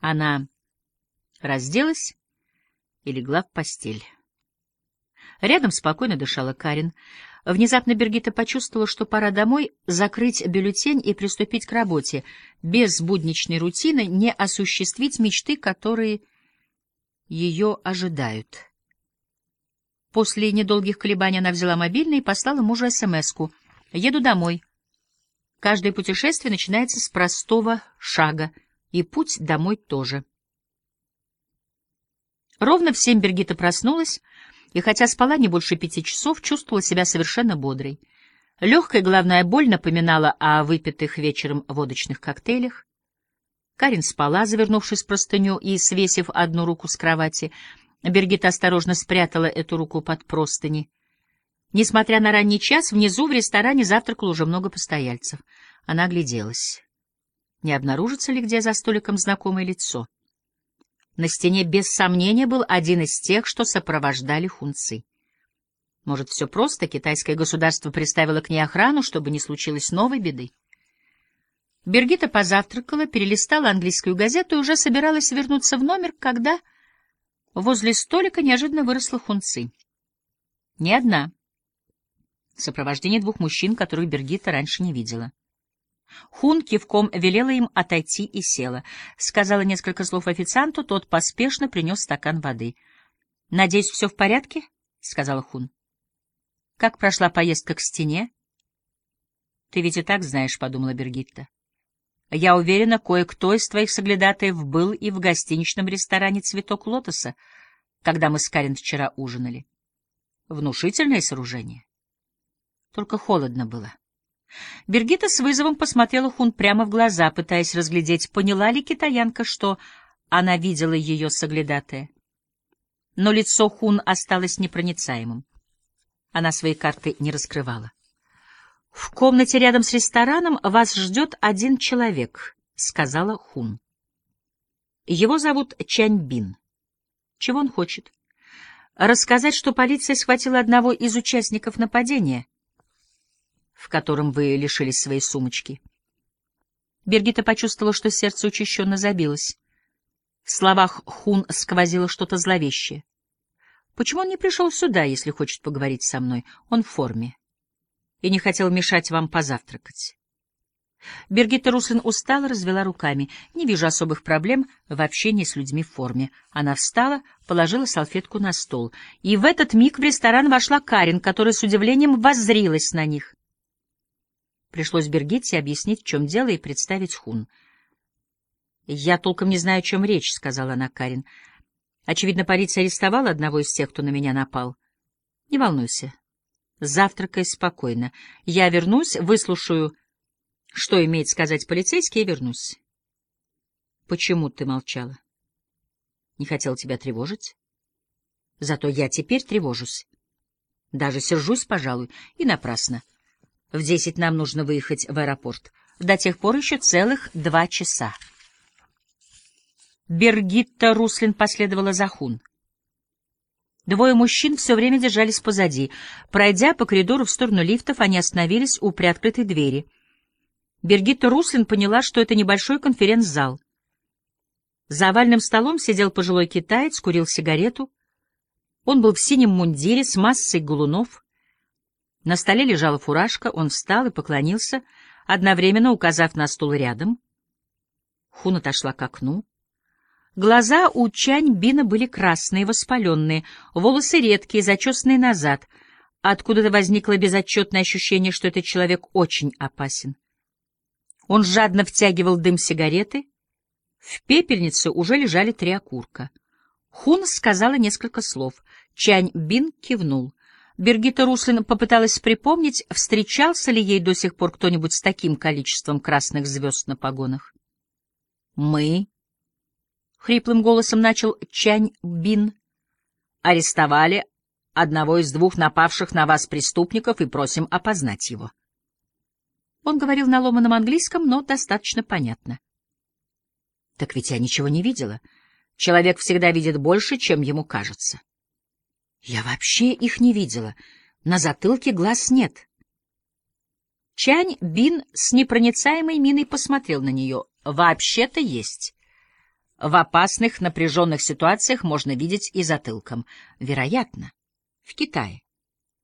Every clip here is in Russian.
Она разделась и легла в постель. Рядом спокойно дышала Карин. Внезапно Бергита почувствовала, что пора домой, закрыть бюллетень и приступить к работе, без будничной рутины не осуществить мечты, которые ее ожидают. После недолгих колебаний она взяла мобильный и послала мужу СМС-ку. «Еду домой». Каждое путешествие начинается с простого шага, и путь домой тоже. Ровно в семь Бергита проснулась, и хотя спала не больше пяти часов, чувствовала себя совершенно бодрой. Легкая головная боль напоминала о выпитых вечером водочных коктейлях. Карин спала, завернувшись в простыню и свесив одну руку с кровати. Бергита осторожно спрятала эту руку под простыни. Несмотря на ранний час, внизу в ресторане завтракало уже много постояльцев. Она огляделась. Не обнаружится ли где за столиком знакомое лицо? На стене без сомнения был один из тех, что сопровождали хунцы. Может, все просто, китайское государство приставило к ней охрану, чтобы не случилось новой беды? Бергита позавтракала, перелистала английскую газету и уже собиралась вернуться в номер, когда возле столика неожиданно выросла хунцы. Не одна. В сопровождении двух мужчин, которых Бергита раньше не видела. Хун кивком велела им отойти и села. Сказала несколько слов официанту, тот поспешно принес стакан воды. — Надеюсь, все в порядке? — сказала Хун. — Как прошла поездка к стене? — Ты ведь и так знаешь, — подумала Бергитта. — Я уверена, кое-кто из твоих соглядатаев был и в гостиничном ресторане «Цветок лотоса», когда мы с Карен вчера ужинали. Внушительное сооружение. Только холодно было. Бергита с вызовом посмотрела Хун прямо в глаза, пытаясь разглядеть, поняла ли китаянка, что она видела ее соглядатая. Но лицо Хун осталось непроницаемым. Она свои карты не раскрывала. — В комнате рядом с рестораном вас ждет один человек, — сказала Хун. Его зовут Чань Бин. Чего он хочет? Рассказать, что полиция схватила одного из участников нападения — в котором вы лишились своей сумочки. Бергита почувствовала, что сердце учащенно забилось. В словах Хун сквозило что-то зловещее. Почему он не пришел сюда, если хочет поговорить со мной? Он в форме. И не хотел мешать вам позавтракать. Бергита Руслин устала, развела руками. Не вижу особых проблем в общении с людьми в форме. Она встала, положила салфетку на стол. И в этот миг в ресторан вошла Карин, которая с удивлением воззрилась на них. Пришлось Бергитте объяснить, в чем дело, и представить Хун. «Я толком не знаю, о чем речь», — сказала она Карин. «Очевидно, полиция арестовала одного из тех, кто на меня напал. Не волнуйся. Завтракай спокойно. Я вернусь, выслушаю, что имеет сказать полицейский, и вернусь». «Почему ты молчала?» «Не хотел тебя тревожить?» «Зато я теперь тревожусь. Даже сержусь, пожалуй, и напрасно». В десять нам нужно выехать в аэропорт. До тех пор еще целых два часа. Бергитта Руслин последовала за Хун. Двое мужчин все время держались позади. Пройдя по коридору в сторону лифтов, они остановились у приоткрытой двери. Бергитта Руслин поняла, что это небольшой конференц-зал. За овальным столом сидел пожилой китаец, курил сигарету. Он был в синем мундире с массой галунов. На столе лежала фуражка, он встал и поклонился, одновременно указав на стул рядом. Хун отошла к окну. Глаза у Чань Бина были красные, воспаленные, волосы редкие, зачесанные назад. Откуда-то возникло безотчетное ощущение, что этот человек очень опасен. Он жадно втягивал дым сигареты. В пепельнице уже лежали три окурка. Хун сказала несколько слов. Чань Бин кивнул. Бергита Руслин попыталась припомнить, встречался ли ей до сих пор кто-нибудь с таким количеством красных звезд на погонах. «Мы», — хриплым голосом начал Чань Бин, — «арестовали одного из двух напавших на вас преступников и просим опознать его». Он говорил на ломаном английском, но достаточно понятно. «Так ведь я ничего не видела. Человек всегда видит больше, чем ему кажется». Я вообще их не видела. На затылке глаз нет. Чань Бин с непроницаемой миной посмотрел на нее. Вообще-то есть. в опасных напряженных ситуациях можно видеть и затылком. Вероятно, в Китае,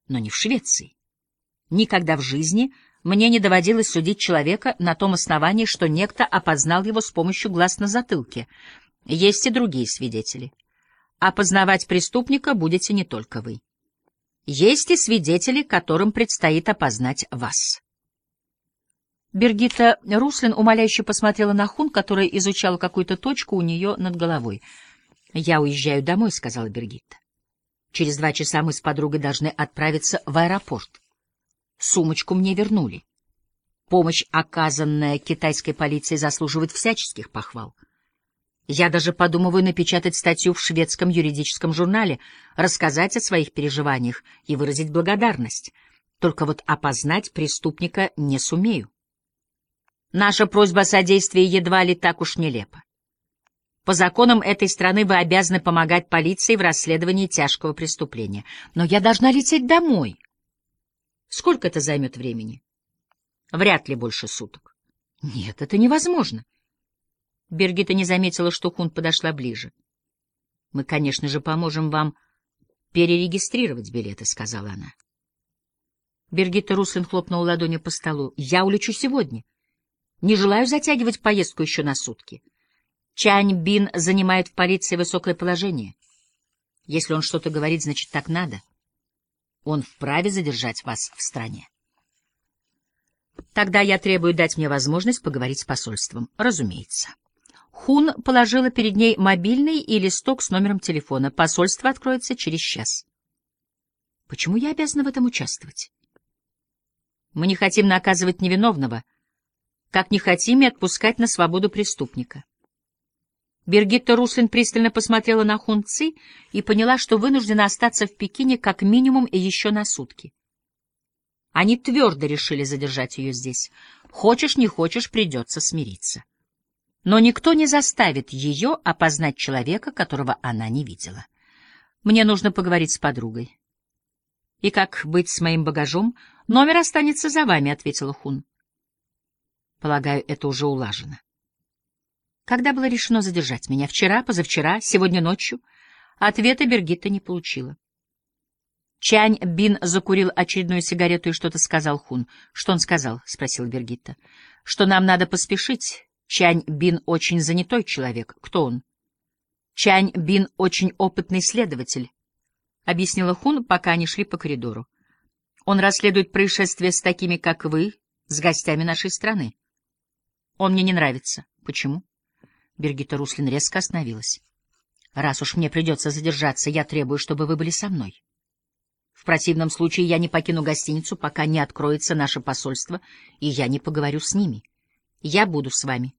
но не в Швеции. Никогда в жизни мне не доводилось судить человека на том основании, что некто опознал его с помощью глаз на затылке. Есть и другие свидетели. Опознавать преступника будете не только вы. Есть и свидетели, которым предстоит опознать вас. Бергита Руслин умоляюще посмотрела на Хун, которая изучала какую-то точку у нее над головой. «Я уезжаю домой», — сказала Бергита. «Через два часа мы с подругой должны отправиться в аэропорт. Сумочку мне вернули. Помощь, оказанная китайской полицией, заслуживает всяческих похвал. Я даже подумываю напечатать статью в шведском юридическом журнале, рассказать о своих переживаниях и выразить благодарность. Только вот опознать преступника не сумею. Наша просьба о содействии едва ли так уж нелепа. По законам этой страны вы обязаны помогать полиции в расследовании тяжкого преступления. Но я должна лететь домой. Сколько это займет времени? Вряд ли больше суток. Нет, это невозможно. Бергита не заметила, что Хун подошла ближе. — Мы, конечно же, поможем вам перерегистрировать билеты, — сказала она. Бергита Руслин хлопнула ладонью по столу. — Я улечу сегодня. Не желаю затягивать поездку еще на сутки. Чань Бин занимает в полиции высокое положение. Если он что-то говорит, значит, так надо. Он вправе задержать вас в стране. Тогда я требую дать мне возможность поговорить с посольством. Разумеется. Хун положила перед ней мобильный и листок с номером телефона. Посольство откроется через час. Почему я обязана в этом участвовать? Мы не хотим наказывать невиновного, как не хотим и отпускать на свободу преступника. Бергитта Руслин пристально посмотрела на Хун Ци и поняла, что вынуждена остаться в Пекине как минимум еще на сутки. Они твердо решили задержать ее здесь. Хочешь, не хочешь, придется смириться но никто не заставит ее опознать человека, которого она не видела. Мне нужно поговорить с подругой. — И как быть с моим багажом? Номер останется за вами, — ответила Хун. — Полагаю, это уже улажено. Когда было решено задержать меня? Вчера, позавчера, сегодня ночью? Ответа Бергитта не получила. Чань Бин закурил очередную сигарету и что-то сказал Хун. — Что он сказал? — спросила Бергитта. — Что нам надо поспешить Чань Бин очень занятой человек. Кто он? Чань Бин очень опытный следователь, — объяснила Хун, пока они шли по коридору. Он расследует происшествия с такими, как вы, с гостями нашей страны. Он мне не нравится. Почему? Бергита Руслин резко остановилась. Раз уж мне придется задержаться, я требую, чтобы вы были со мной. В противном случае я не покину гостиницу, пока не откроется наше посольство, и я не поговорю с ними. Я буду с вами.